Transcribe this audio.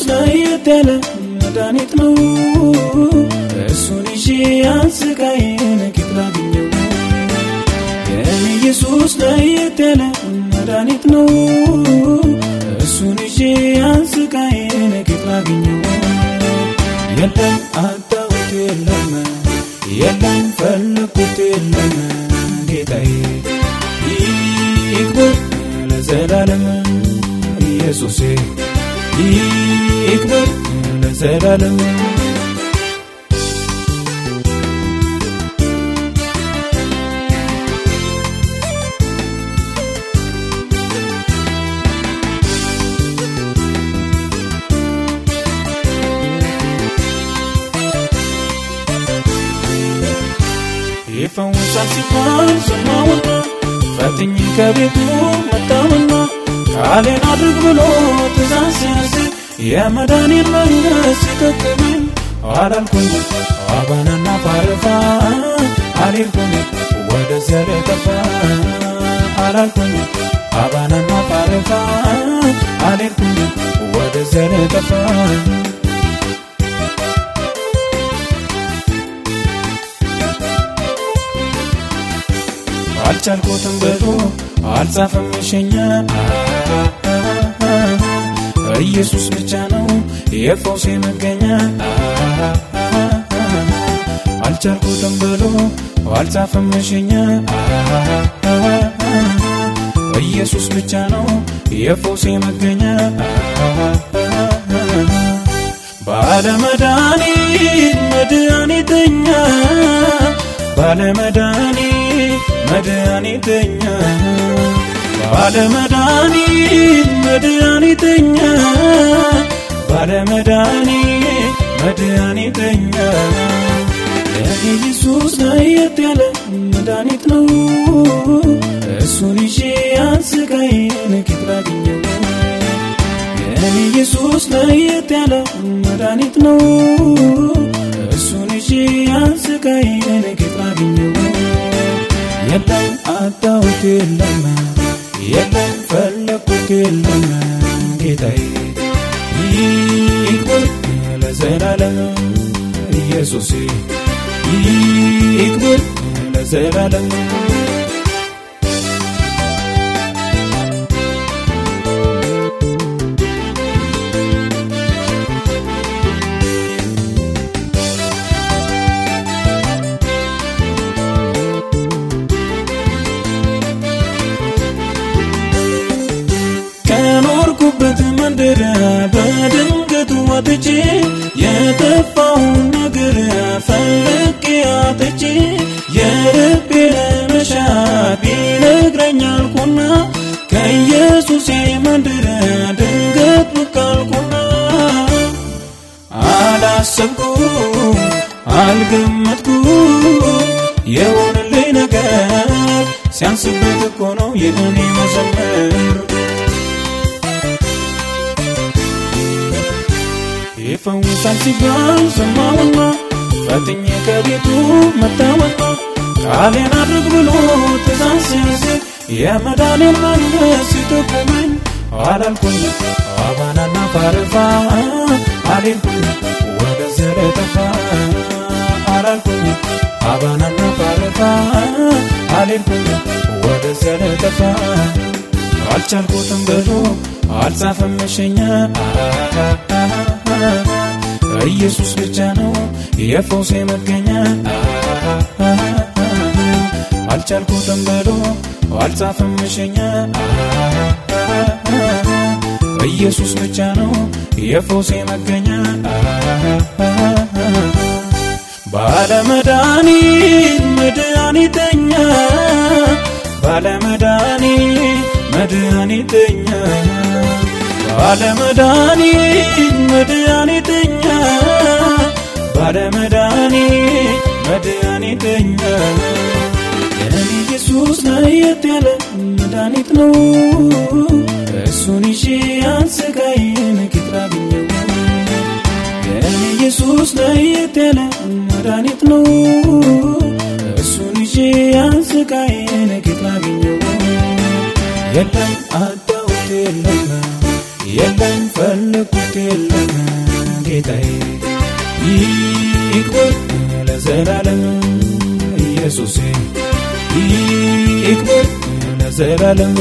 ኢየሱስ ለየት ያለ መድኃኒት ነው። እሱን ይዤ አንስቃዬን ኬት ላግኘው? የኔ ኢየሱስ ለየት ያለ መድኃኒት ነው። እሱን ይዤ አንስቃዬን ኬት ላግኘው? የለም አጣሁት የለም የለም ፈለግኩት የለም ጌታዬ ይክበር ለዘላለም ኢየሱሴ ይክበር ለዘላለም። ይፈውሳል ሲባል ሰማውና ፈትኝ ከቤቱ መጣውና ቃሌን አድርግ ብሎ ትእዛዝ ሲያዝዝ የመዳኔን መንገድ ሲጠቅመኝ አላልኩኝ አባናና ፋርፋ አልሄድኩኝ ወደዚያ ልጠፋ አላልኩኝ አባናና ፋርፋ አልሄድኩኝ ወደዚያ ልጠፋ አልቻልኩትም ብሎ አልጻፈም ሸኛ ኢየሱስ ብቻ ነው የፈውሴ መገኛ። አልቻልኩትም ብሎ አልጻፈም ሸኛ ኢየሱስ ብቻ ነው የፈውሴ መገኛ። ባለመድኃኒት መድኃኒተኛ ባለመድኃኒት መድኃኒተኛ ባለመድኃኒት መድኃኒተኛ ባለመድኃኒት መድኃኒተኛ ኢየሱስ ለየት ያለ መድኃኒት ነው። እሱን ይዤ አንስቃዬን ኬት ኢየሱስ ለየት ያለ መድኃኒት ነው። እሱን ይዤ አንስቃዬን ኬት? የለም አጣሁት የለም የለም ፈለግኩት የለም ጌታዬ ይክበር ለዘላለም መንደር በድንገት ወጥቼ የጠፋውን ነገር ፈልጌ አጥቼ የልቤ ለመሻት ቢነግረኝ አልኩና ከኢየሱሴ መንደር ድንገት ብቅ አልኩና አላሰብኩ አልገመትኩ የሆንልኝ ነገር ሲያንስበት እኮ ነው ይህን መዘመር ይፈውሳል ሲባል ሰማውና ፈትኜ ከቤቱ መጣውና ቃሌን አድርግ ብሎ ትእዛዝ ሲያዝዝ የመዳኔን መንገድ ሲጠቁመኝ አላልኩኝ አባናና ፋርፋ አልሄድኩኝ ወደዚያ ልጠፋ አላልኩኝ አባናና ፋርፋ አልሄድኩኝ ወደዚያ ልጠፋ አልቻልኩትም ብሎ አልጻፈም ሸኛ ኢየሱስ ብቻ ነው የፈውሴ መገኛ አልቻልኩትም ብሎ አልጻፈም ሸኛ ኢየሱስ ብቻ ነው የፈውሴ መገኛ ባለመድኃኒት መድኃኒተኛ ባለመድኃኒት መድኃኒተኛ ባለመድኃኒት መድኃኒተኛ ባለመድኃኒት መድኃኒተኛ የኔ ኢየሱስ ለየት ያለ መድኃኒት ነው። እሱን ይዤ አንስቃዬን ኬት ላግኘው? የኔ ኢየሱስ ለየት ያለ መድኃኒት ነው። እሱን ይዤ አንስቃዬን ኬት ላግኘው? የለም አጣሁት የለም ጌታዬ ይክበር ለዘላለም ኢየሱሴ ይክበር ለዘላለም